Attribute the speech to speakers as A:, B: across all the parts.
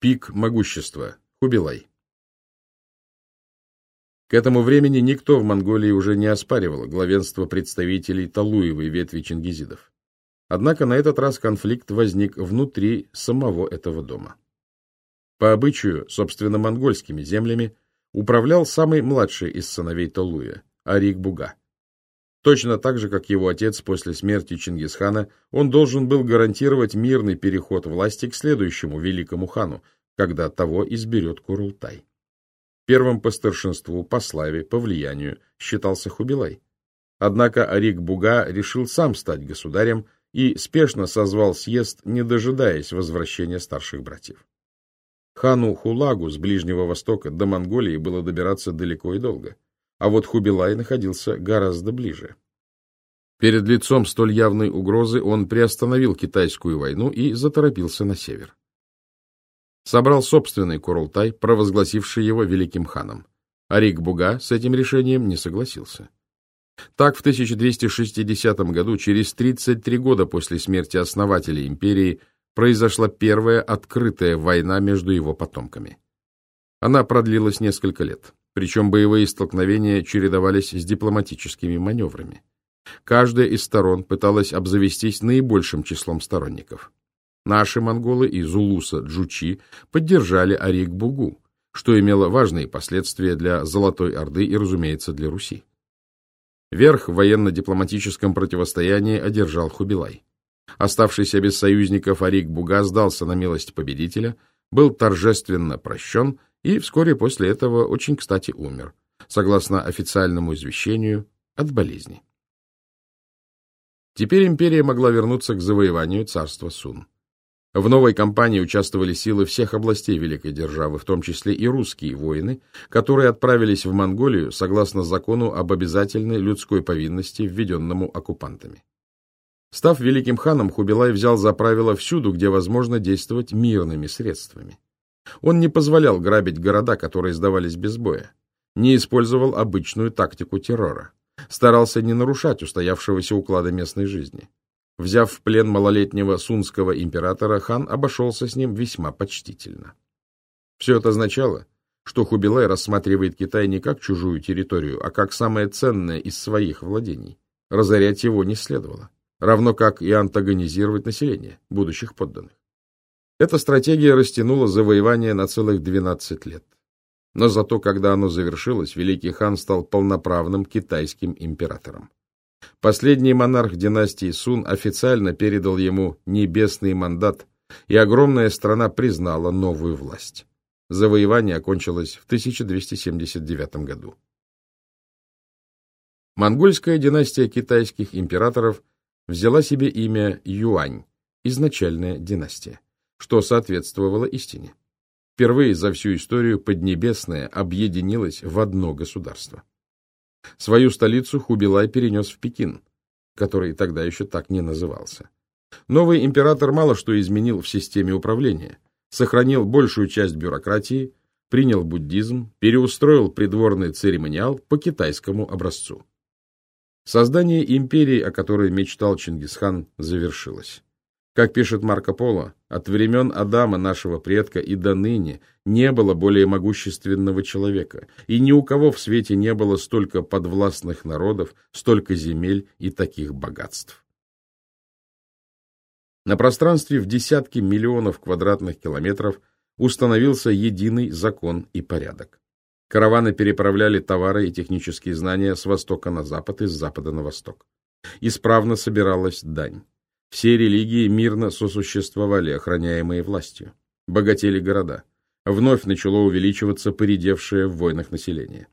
A: Пик могущества. Хубилай. К этому времени никто в Монголии уже не оспаривал главенство представителей Талуевой ветви чингизидов. Однако на этот раз конфликт возник внутри самого этого дома. По обычаю, собственно, монгольскими землями управлял самый младший из сыновей Талуя, Арик Буга. Точно так же, как его отец после смерти Чингисхана, он должен был гарантировать мирный переход власти к следующему великому хану, когда того изберет Курултай. Первым по старшинству, по славе, по влиянию считался Хубилай. Однако Арик Буга решил сам стать государем и спешно созвал съезд, не дожидаясь возвращения старших братьев. Хану Хулагу с Ближнего Востока до Монголии было добираться далеко и долго, а вот Хубилай находился гораздо ближе. Перед лицом столь явной угрозы он приостановил китайскую войну и заторопился на север собрал собственный Курултай, провозгласивший его великим ханом. Арик Буга с этим решением не согласился. Так, в 1260 году, через 33 года после смерти основателя империи, произошла первая открытая война между его потомками. Она продлилась несколько лет, причем боевые столкновения чередовались с дипломатическими маневрами. Каждая из сторон пыталась обзавестись наибольшим числом сторонников. Наши монголы из Улуса Джучи поддержали Арик-Бугу, что имело важные последствия для Золотой Орды и, разумеется, для Руси. Верх в военно-дипломатическом противостоянии одержал Хубилай. Оставшийся без союзников Арик-Буга сдался на милость победителя, был торжественно прощен и вскоре после этого очень кстати умер, согласно официальному извещению, от болезни. Теперь империя могла вернуться к завоеванию царства Сун. В новой кампании участвовали силы всех областей Великой Державы, в том числе и русские воины, которые отправились в Монголию согласно закону об обязательной людской повинности, введенному оккупантами. Став великим ханом, Хубилай взял за правило всюду, где возможно действовать мирными средствами. Он не позволял грабить города, которые сдавались без боя, не использовал обычную тактику террора, старался не нарушать устоявшегося уклада местной жизни. Взяв в плен малолетнего сунского императора, хан обошелся с ним весьма почтительно. Все это означало, что Хубилай рассматривает Китай не как чужую территорию, а как самое ценное из своих владений. Разорять его не следовало, равно как и антагонизировать население, будущих подданных. Эта стратегия растянула завоевание на целых 12 лет. Но зато, когда оно завершилось, великий хан стал полноправным китайским императором. Последний монарх династии Сун официально передал ему небесный мандат, и огромная страна признала новую власть. Завоевание окончилось в 1279 году. Монгольская династия китайских императоров взяла себе имя Юань, изначальная династия, что соответствовало истине. Впервые за всю историю Поднебесная объединилась в одно государство. Свою столицу Хубилай перенес в Пекин, который тогда еще так не назывался. Новый император мало что изменил в системе управления, сохранил большую часть бюрократии, принял буддизм, переустроил придворный церемониал по китайскому образцу. Создание империи, о которой мечтал Чингисхан, завершилось. Как пишет Марко Поло, от времен Адама, нашего предка, и до ныне не было более могущественного человека, и ни у кого в свете не было столько подвластных народов, столько земель и таких богатств. На пространстве в десятки миллионов квадратных километров установился единый закон и порядок. Караваны переправляли товары и технические знания с востока на запад и с запада на восток. Исправно собиралась дань. Все религии мирно сосуществовали, охраняемые властью. Богатели города. Вновь начало увеличиваться поредевшее в войнах население.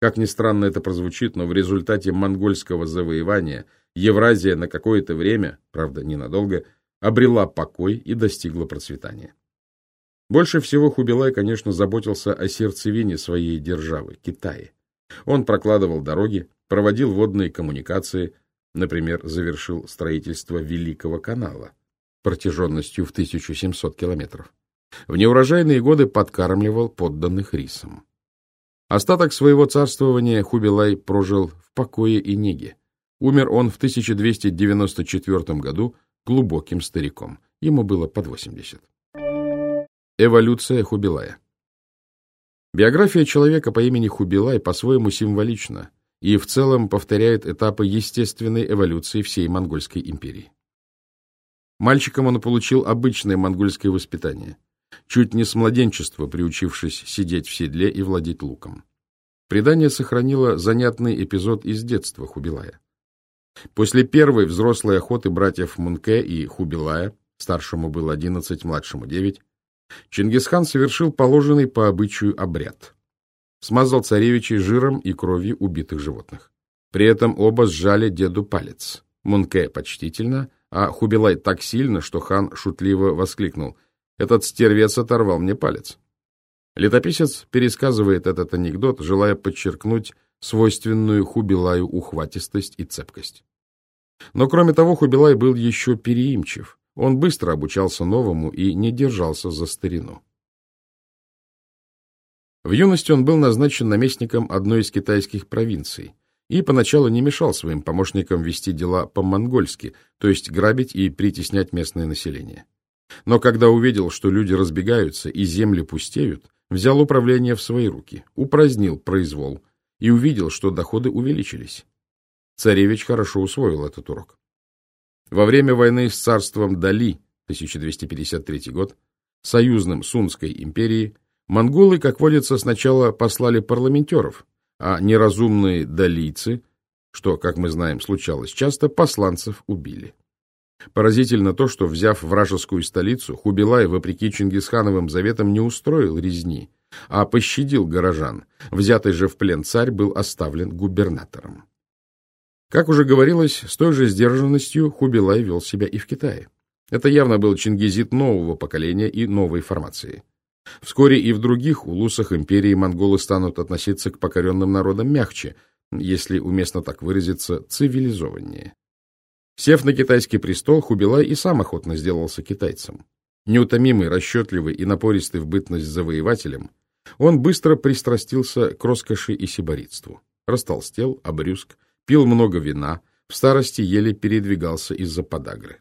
A: Как ни странно это прозвучит, но в результате монгольского завоевания Евразия на какое-то время, правда ненадолго, обрела покой и достигла процветания. Больше всего Хубилай, конечно, заботился о сердцевине своей державы, Китае. Он прокладывал дороги, проводил водные коммуникации, Например, завершил строительство Великого канала протяженностью в 1700 километров. В неурожайные годы подкармливал подданных рисом. Остаток своего царствования Хубилай прожил в покое и неге. Умер он в 1294 году глубоким стариком. Ему было под 80. Эволюция Хубилая Биография человека по имени Хубилай по-своему символична и в целом повторяет этапы естественной эволюции всей Монгольской империи. Мальчиком он получил обычное монгольское воспитание, чуть не с младенчества приучившись сидеть в седле и владеть луком. Предание сохранило занятный эпизод из детства Хубилая. После первой взрослой охоты братьев Мунке и Хубилая, старшему было 11, младшему 9, Чингисхан совершил положенный по обычаю обряд. Смазал царевичей жиром и кровью убитых животных. При этом оба сжали деду палец. Мунке почтительно, а Хубилай так сильно, что хан шутливо воскликнул «Этот стервец оторвал мне палец». Летописец пересказывает этот анекдот, желая подчеркнуть свойственную Хубилаю ухватистость и цепкость. Но кроме того, Хубилай был еще переимчив. Он быстро обучался новому и не держался за старину. В юности он был назначен наместником одной из китайских провинций и поначалу не мешал своим помощникам вести дела по-монгольски, то есть грабить и притеснять местное население. Но когда увидел, что люди разбегаются и земли пустеют, взял управление в свои руки, упразднил произвол и увидел, что доходы увеличились. Царевич хорошо усвоил этот урок. Во время войны с царством Дали, 1253 год, союзным Сунской империи, монголы, как водится, сначала послали парламентеров, а неразумные далийцы, что, как мы знаем, случалось часто, посланцев убили. Поразительно то, что, взяв вражескую столицу, Хубилай, вопреки Чингисхановым заветам, не устроил резни, а пощадил горожан. Взятый же в плен царь был оставлен губернатором. Как уже говорилось, с той же сдержанностью Хубилай вел себя и в Китае. Это явно был чингизит нового поколения и новой формации. Вскоре и в других улусах империи монголы станут относиться к покоренным народам мягче, если уместно так выразиться, цивилизованнее. Сев на китайский престол, Хубилай и сам охотно сделался китайцем. Неутомимый, расчетливый и напористый в бытность завоевателем, он быстро пристрастился к роскоши и сиборитству. Растолстел, обрюзг, пил много вина, в старости еле передвигался из-за подагры.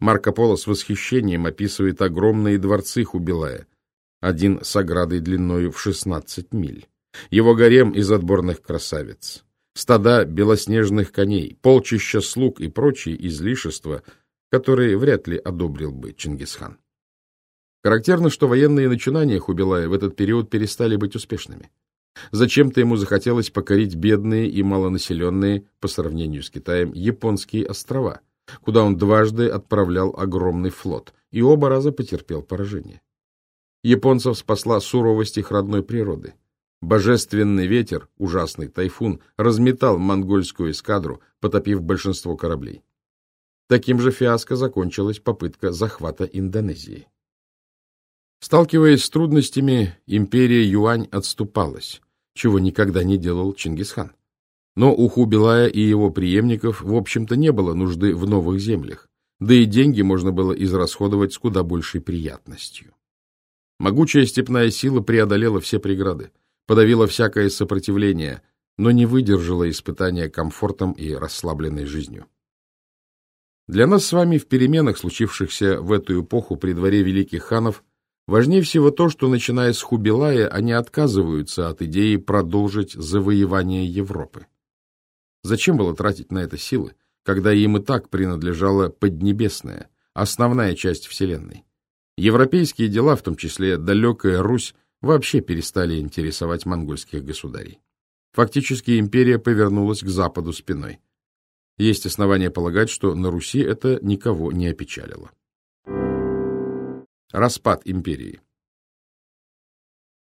A: Марко Поло с восхищением описывает огромные дворцы Хубилая, один с оградой длиною в 16 миль. Его гарем из отборных красавиц, стада белоснежных коней, полчища слуг и прочие излишества, которые вряд ли одобрил бы Чингисхан. Характерно, что военные начинания Хубилая в этот период перестали быть успешными. Зачем-то ему захотелось покорить бедные и малонаселенные, по сравнению с Китаем, японские острова, куда он дважды отправлял огромный флот, и оба раза потерпел поражение. Японцев спасла суровость их родной природы. Божественный ветер, ужасный тайфун, разметал монгольскую эскадру, потопив большинство кораблей. Таким же фиаско закончилась попытка захвата Индонезии. Сталкиваясь с трудностями, империя Юань отступалась, чего никогда не делал Чингисхан. Но у Хубилая и его преемников, в общем-то, не было нужды в новых землях, да и деньги можно было израсходовать с куда большей приятностью. Могучая степная сила преодолела все преграды, подавила всякое сопротивление, но не выдержала испытания комфортом и расслабленной жизнью. Для нас с вами в переменах, случившихся в эту эпоху при дворе великих ханов, важнее всего то, что, начиная с Хубилая, они отказываются от идеи продолжить завоевание Европы. Зачем было тратить на это силы, когда им и так принадлежала Поднебесная, основная часть Вселенной? Европейские дела, в том числе далекая Русь, вообще перестали интересовать монгольских государей. Фактически империя повернулась к западу спиной. Есть основания полагать, что на Руси это никого не опечалило. Распад империи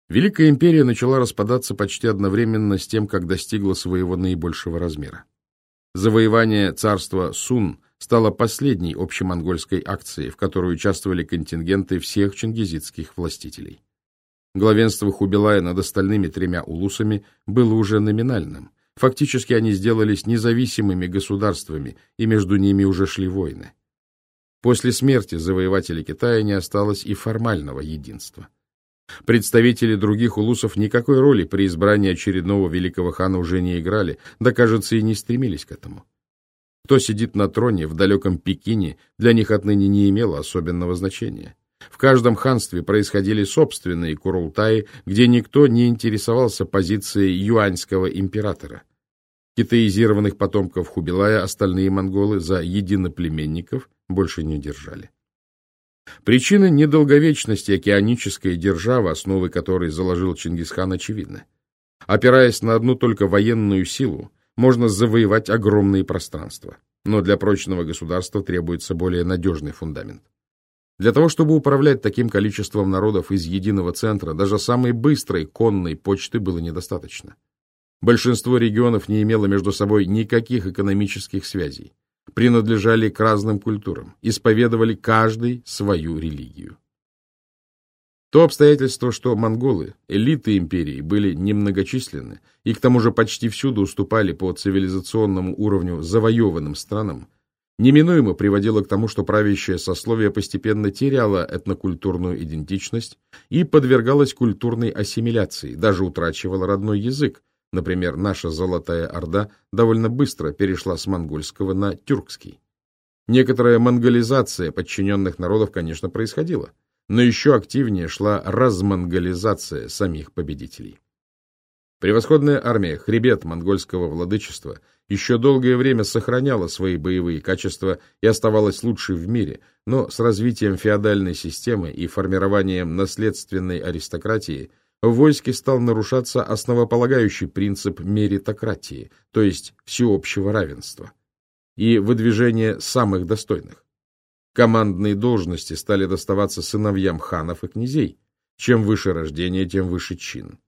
A: Великая империя начала распадаться почти одновременно с тем, как достигла своего наибольшего размера. Завоевание царства Сун стало последней общемонгольской акцией, в которой участвовали контингенты всех чингизидских властителей. Главенство Хубилая над остальными тремя улусами было уже номинальным. Фактически они сделались независимыми государствами, и между ними уже шли войны. После смерти завоевателей Китая не осталось и формального единства. Представители других улусов никакой роли при избрании очередного великого хана уже не играли, да, кажется, и не стремились к этому. Кто сидит на троне в далеком Пекине, для них отныне не имело особенного значения. В каждом ханстве происходили собственные курултаи, где никто не интересовался позицией юаньского императора. Китаизированных потомков Хубилая остальные монголы за единоплеменников больше не держали. Причины недолговечности океанической державы, основы которой заложил Чингисхан, очевидны. Опираясь на одну только военную силу, можно завоевать огромные пространства. Но для прочного государства требуется более надежный фундамент. Для того, чтобы управлять таким количеством народов из единого центра, даже самой быстрой конной почты было недостаточно. Большинство регионов не имело между собой никаких экономических связей, принадлежали к разным культурам, исповедовали каждый свою религию. То обстоятельство, что монголы, элиты империи, были немногочисленны и к тому же почти всюду уступали по цивилизационному уровню завоеванным странам, неминуемо приводило к тому, что правящее сословие постепенно теряло этнокультурную идентичность и подвергалось культурной ассимиляции, даже утрачивало родной язык. Например, наша Золотая Орда довольно быстро перешла с монгольского на тюркский. Некоторая монголизация подчиненных народов, конечно, происходила но еще активнее шла размонголизация самих победителей. Превосходная армия, хребет монгольского владычества, еще долгое время сохраняла свои боевые качества и оставалась лучшей в мире, но с развитием феодальной системы и формированием наследственной аристократии в войске стал нарушаться основополагающий принцип меритократии, то есть всеобщего равенства, и выдвижение самых достойных. Командные должности стали доставаться сыновьям ханов и князей. Чем выше рождение, тем выше чин.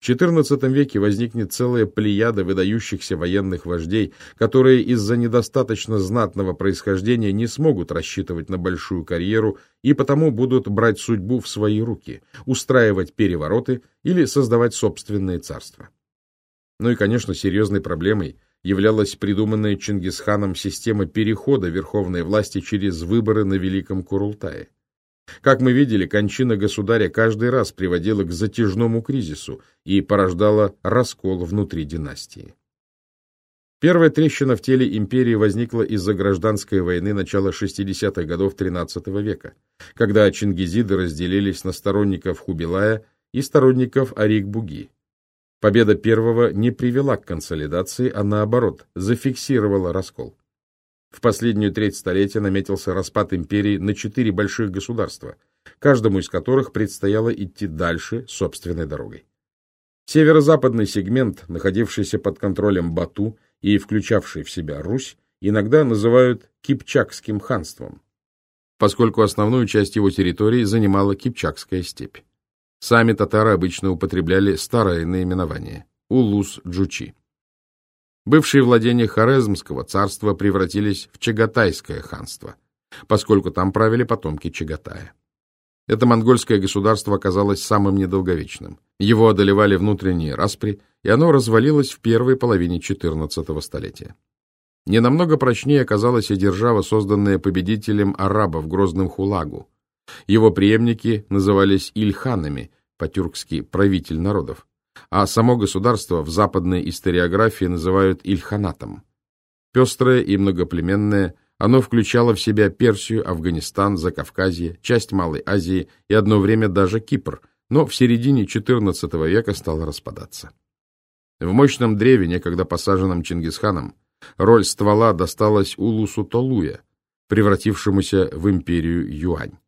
A: В XIV веке возникнет целая плеяда выдающихся военных вождей, которые из-за недостаточно знатного происхождения не смогут рассчитывать на большую карьеру и потому будут брать судьбу в свои руки, устраивать перевороты или создавать собственные царства. Ну и, конечно, серьезной проблемой являлась придуманная Чингисханом система перехода верховной власти через выборы на Великом Курултае. Как мы видели, кончина государя каждый раз приводила к затяжному кризису и порождала раскол внутри династии. Первая трещина в теле империи возникла из-за гражданской войны начала 60-х годов XIII века, когда чингизиды разделились на сторонников Хубилая и сторонников Арик-Буги. Победа первого не привела к консолидации, а наоборот, зафиксировала раскол. В последнюю треть столетия наметился распад империи на четыре больших государства, каждому из которых предстояло идти дальше собственной дорогой. Северо-западный сегмент, находившийся под контролем Бату и включавший в себя Русь, иногда называют Кипчакским ханством, поскольку основную часть его территории занимала Кипчакская степь. Сами татары обычно употребляли старое наименование – Улус-Джучи. Бывшие владения Хорезмского царства превратились в Чагатайское ханство, поскольку там правили потомки Чагатая. Это монгольское государство оказалось самым недолговечным. Его одолевали внутренние распри, и оно развалилось в первой половине XIV столетия. Ненамного прочнее оказалась и держава, созданная победителем арабов Грозным Хулагу, его преемники назывались ильханами, по-тюркски «правитель народов», а само государство в западной историографии называют ильханатом. Пестрое и многоплеменное, оно включало в себя Персию, Афганистан, Закавказье, часть Малой Азии и одно время даже Кипр, но в середине XIV века стало распадаться. В мощном древе, некогда посаженном Чингисханом, роль ствола досталась Улусу Толуя, превратившемуся в империю Юань.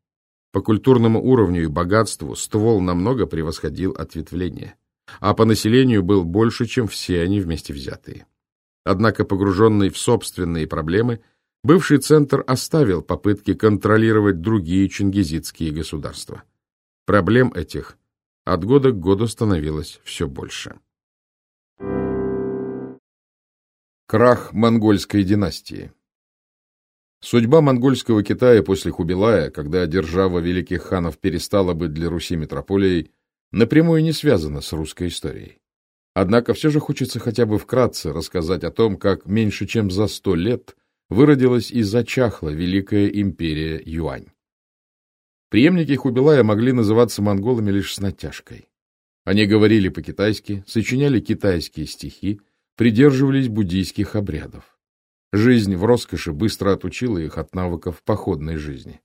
A: По культурному уровню и богатству ствол намного превосходил ответвление, а по населению был больше, чем все они вместе взятые. Однако, погруженный в собственные проблемы, бывший центр оставил попытки контролировать другие чингизидские государства. Проблем этих от года к году становилось все больше. Крах монгольской династии Судьба монгольского Китая после Хубилая, когда держава великих ханов перестала быть для Руси метрополией, напрямую не связана с русской историей. Однако все же хочется хотя бы вкратце рассказать о том, как меньше чем за сто лет выродилась и зачахла великая империя Юань. Преемники Хубилая могли называться монголами лишь с натяжкой. Они говорили по-китайски, сочиняли китайские стихи, придерживались буддийских обрядов. Жизнь в роскоши быстро отучила их от навыков походной жизни.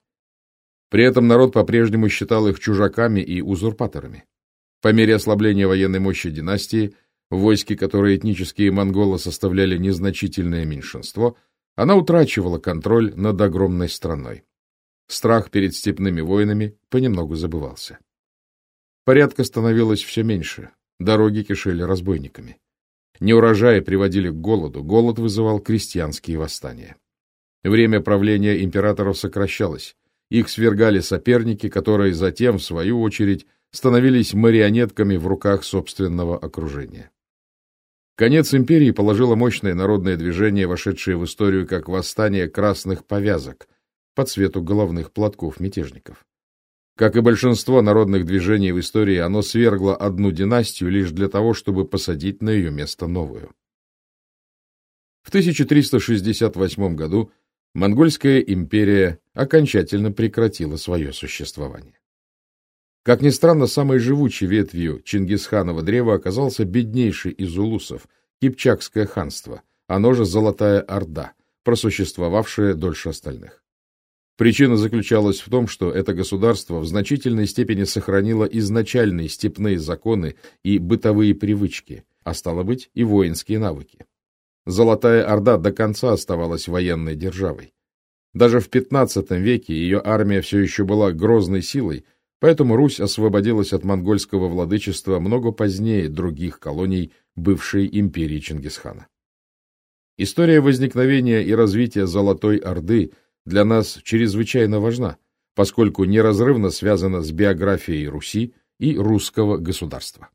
A: При этом народ по-прежнему считал их чужаками и узурпаторами. По мере ослабления военной мощи династии, в войске которой этнические монголы составляли незначительное меньшинство, она утрачивала контроль над огромной страной. Страх перед степными воинами понемногу забывался. Порядка становилось все меньше, дороги кишели разбойниками. Неурожаи приводили к голоду, голод вызывал крестьянские восстания. Время правления императоров сокращалось, их свергали соперники, которые затем, в свою очередь, становились марионетками в руках собственного окружения. Конец империи положило мощное народное движение, вошедшее в историю как восстание красных повязок по цвету головных платков мятежников. Как и большинство народных движений в истории, оно свергло одну династию лишь для того, чтобы посадить на ее место новую. В 1368 году Монгольская империя окончательно прекратила свое существование. Как ни странно, самой живучей ветвью Чингисханова древа оказался беднейший из улусов – Кипчакское ханство, оно же Золотая Орда, просуществовавшее дольше остальных. Причина заключалась в том, что это государство в значительной степени сохранило изначальные степные законы и бытовые привычки, а стало быть и воинские навыки. Золотая Орда до конца оставалась военной державой. Даже в XV веке ее армия все еще была грозной силой, Поэтому Русь освободилась от монгольского владычества много позднее других колоний бывшей империи Чингисхана. История возникновения и развития Золотой Орды для нас чрезвычайно важна, поскольку неразрывно связана с биографией Руси и русского государства.